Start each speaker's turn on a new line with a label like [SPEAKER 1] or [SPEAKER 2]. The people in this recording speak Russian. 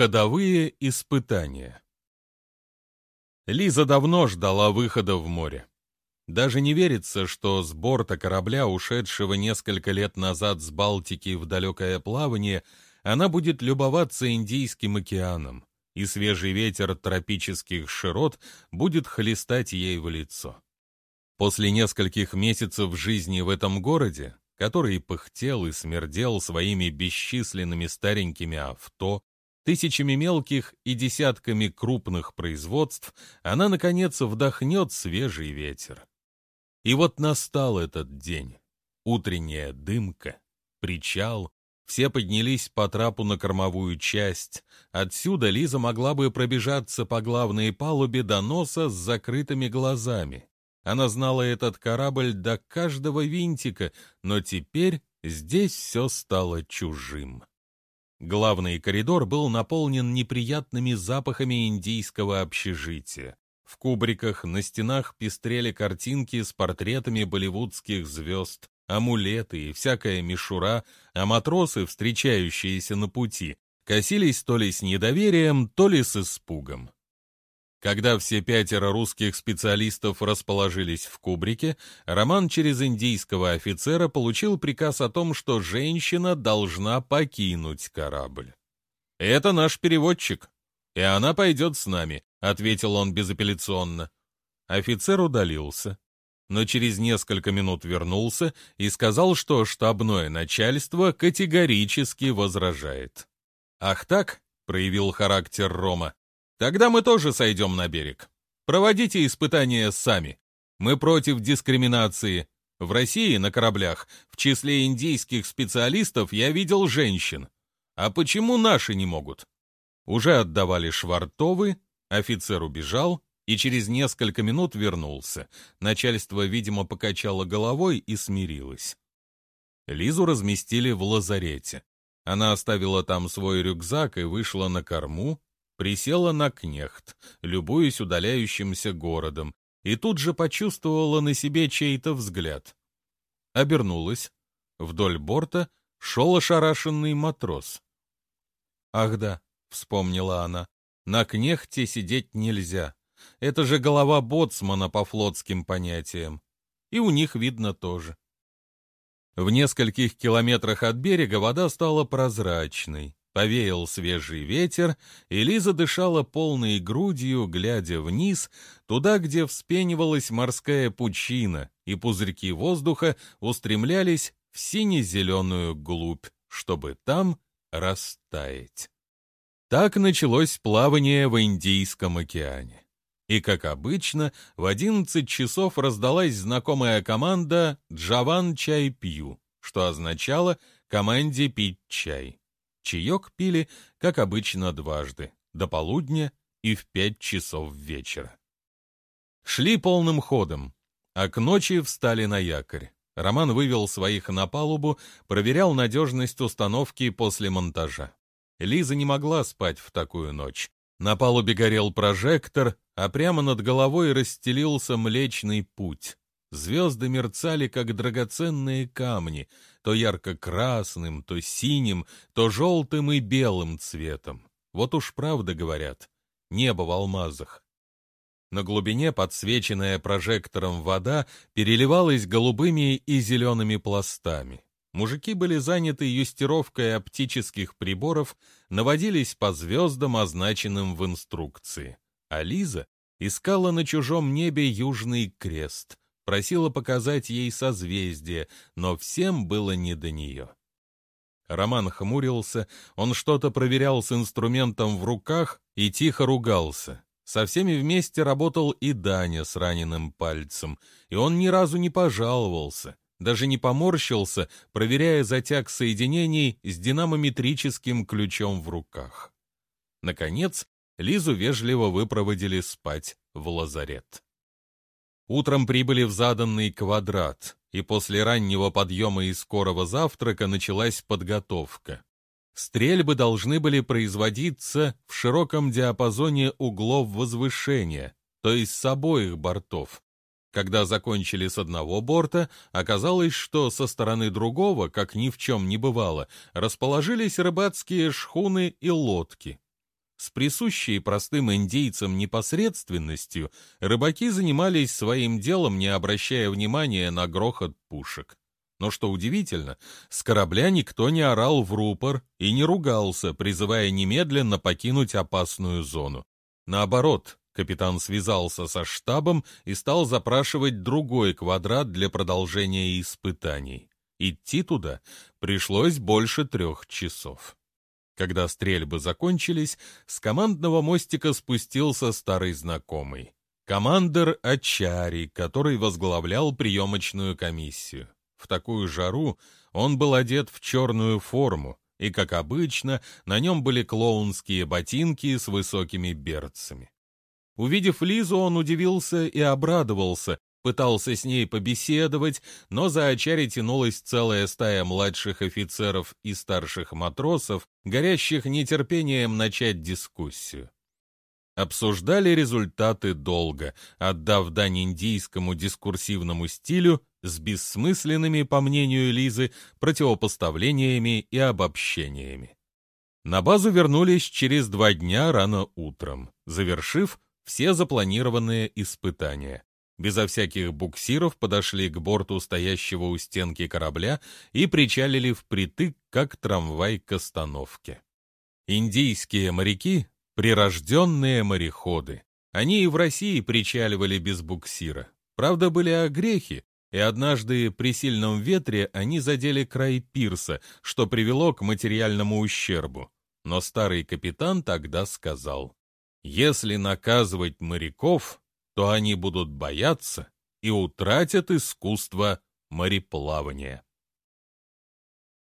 [SPEAKER 1] Ходовые испытания Лиза давно ждала выхода в море. Даже не верится, что с борта корабля, ушедшего несколько лет назад с Балтики в далекое плавание, она будет любоваться Индийским океаном, и свежий ветер тропических широт будет хлестать ей в лицо. После нескольких месяцев жизни в этом городе, который пыхтел и смердел своими бесчисленными старенькими авто, тысячами мелких и десятками крупных производств, она, наконец, вдохнет свежий ветер. И вот настал этот день. Утренняя дымка, причал, все поднялись по трапу на кормовую часть. Отсюда Лиза могла бы пробежаться по главной палубе до носа с закрытыми глазами. Она знала этот корабль до каждого винтика, но теперь здесь все стало чужим. Главный коридор был наполнен неприятными запахами индийского общежития. В кубриках на стенах пестрели картинки с портретами болливудских звезд, амулеты и всякая мишура, а матросы, встречающиеся на пути, косились то ли с недоверием, то ли с испугом. Когда все пятеро русских специалистов расположились в кубрике, Роман через индийского офицера получил приказ о том, что женщина должна покинуть корабль. «Это наш переводчик, и она пойдет с нами», — ответил он безапелляционно. Офицер удалился, но через несколько минут вернулся и сказал, что штабное начальство категорически возражает. «Ах так?» — проявил характер Рома. Тогда мы тоже сойдем на берег. Проводите испытания сами. Мы против дискриминации. В России на кораблях в числе индийских специалистов я видел женщин. А почему наши не могут? Уже отдавали швартовы, офицер убежал и через несколько минут вернулся. Начальство, видимо, покачало головой и смирилось. Лизу разместили в лазарете. Она оставила там свой рюкзак и вышла на корму, присела на кнехт, любуясь удаляющимся городом, и тут же почувствовала на себе чей-то взгляд. Обернулась. Вдоль борта шел ошарашенный матрос. «Ах да», — вспомнила она, — «на кнехте сидеть нельзя. Это же голова боцмана по флотским понятиям. И у них видно тоже». В нескольких километрах от берега вода стала прозрачной. Повеял свежий ветер, и Лиза дышала полной грудью, глядя вниз, туда, где вспенивалась морская пучина, и пузырьки воздуха устремлялись в сине-зеленую глубь, чтобы там растаять. Так началось плавание в Индийском океане. И, как обычно, в одиннадцать часов раздалась знакомая команда «Джаван чай пью», что означало «команде пить чай». Чаек пили, как обычно, дважды, до полудня и в пять часов вечера. Шли полным ходом, а к ночи встали на якорь. Роман вывел своих на палубу, проверял надежность установки после монтажа. Лиза не могла спать в такую ночь. На палубе горел прожектор, а прямо над головой расстелился Млечный Путь. Звезды мерцали, как драгоценные камни, то ярко-красным, то синим, то желтым и белым цветом. Вот уж правда говорят, небо в алмазах. На глубине, подсвеченная прожектором вода, переливалась голубыми и зелеными пластами. Мужики были заняты юстировкой оптических приборов, наводились по звездам, означенным в инструкции. А Лиза искала на чужом небе Южный Крест просила показать ей созвездие, но всем было не до нее. Роман хмурился, он что-то проверял с инструментом в руках и тихо ругался. Со всеми вместе работал и Даня с раненым пальцем, и он ни разу не пожаловался, даже не поморщился, проверяя затяг соединений с динамометрическим ключом в руках. Наконец, Лизу вежливо выпроводили спать в лазарет. Утром прибыли в заданный квадрат, и после раннего подъема и скорого завтрака началась подготовка. Стрельбы должны были производиться в широком диапазоне углов возвышения, то есть с обоих бортов. Когда закончили с одного борта, оказалось, что со стороны другого, как ни в чем не бывало, расположились рыбацкие шхуны и лодки. С присущей простым индейцам непосредственностью рыбаки занимались своим делом, не обращая внимания на грохот пушек. Но что удивительно, с корабля никто не орал в рупор и не ругался, призывая немедленно покинуть опасную зону. Наоборот, капитан связался со штабом и стал запрашивать другой квадрат для продолжения испытаний. Идти туда пришлось больше трех часов. Когда стрельбы закончились, с командного мостика спустился старый знакомый. Командир Ачари, который возглавлял приемочную комиссию. В такую жару он был одет в черную форму, и, как обычно, на нем были клоунские ботинки с высокими берцами. Увидев Лизу, он удивился и обрадовался, пытался с ней побеседовать, но за Ачари тянулась целая стая младших офицеров и старших матросов, горящих нетерпением начать дискуссию. Обсуждали результаты долго, отдав дань индийскому дискурсивному стилю с бессмысленными, по мнению Лизы, противопоставлениями и обобщениями. На базу вернулись через два дня рано утром, завершив все запланированные испытания безо всяких буксиров подошли к борту стоящего у стенки корабля и причалили впритык, как трамвай к остановке. Индийские моряки — прирожденные мореходы. Они и в России причаливали без буксира. Правда, были огрехи, и однажды при сильном ветре они задели край пирса, что привело к материальному ущербу. Но старый капитан тогда сказал, «Если наказывать моряков, то они будут бояться и утратят искусство мореплавания.